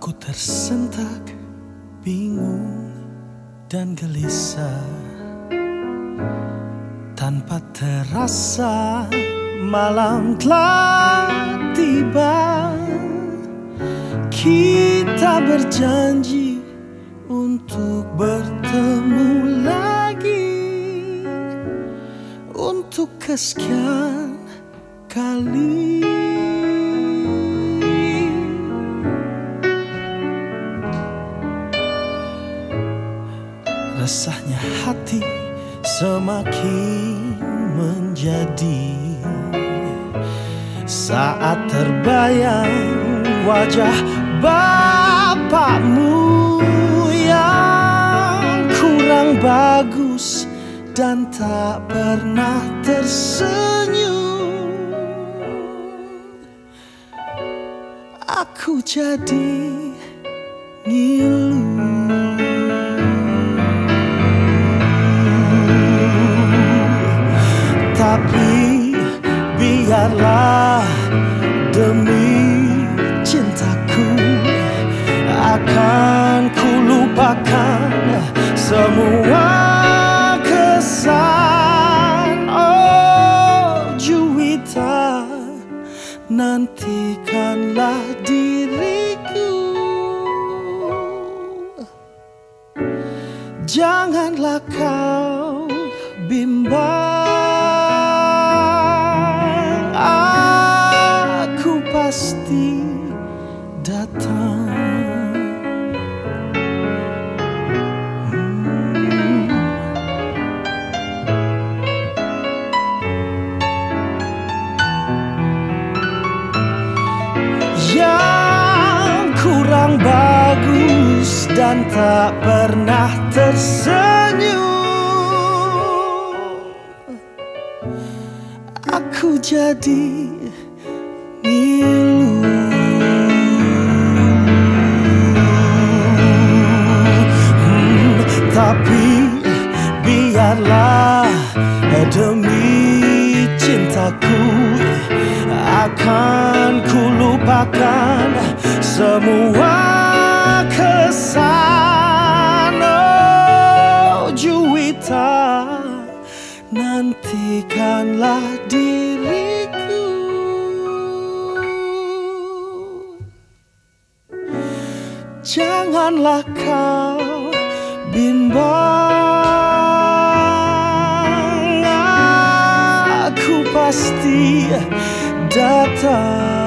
Aku tersentak, bingung, dan gelisah. Tanpa terasa malam telah tiba. Kini kita berjanji untuk bertemu lagi Untuk kesekian kali. Resahnya hati semakin menjadi Saat terbayang wajah bapakmu dan tak pernah tersenyum. Aku jadi ngilu. Tapi biarlah demi cintaku Akan ku lupakan semua nantikanlah diriku. Janganlah kau bimbang. Aku pasti datang dan tak pernah tersenyum. Aku jadi ngilu Hmm, Tapi biarlah demi cintaku Akan ku lupakan semua Nantikanlah diriku. Janganlah kau bimbang. Aku pasti datang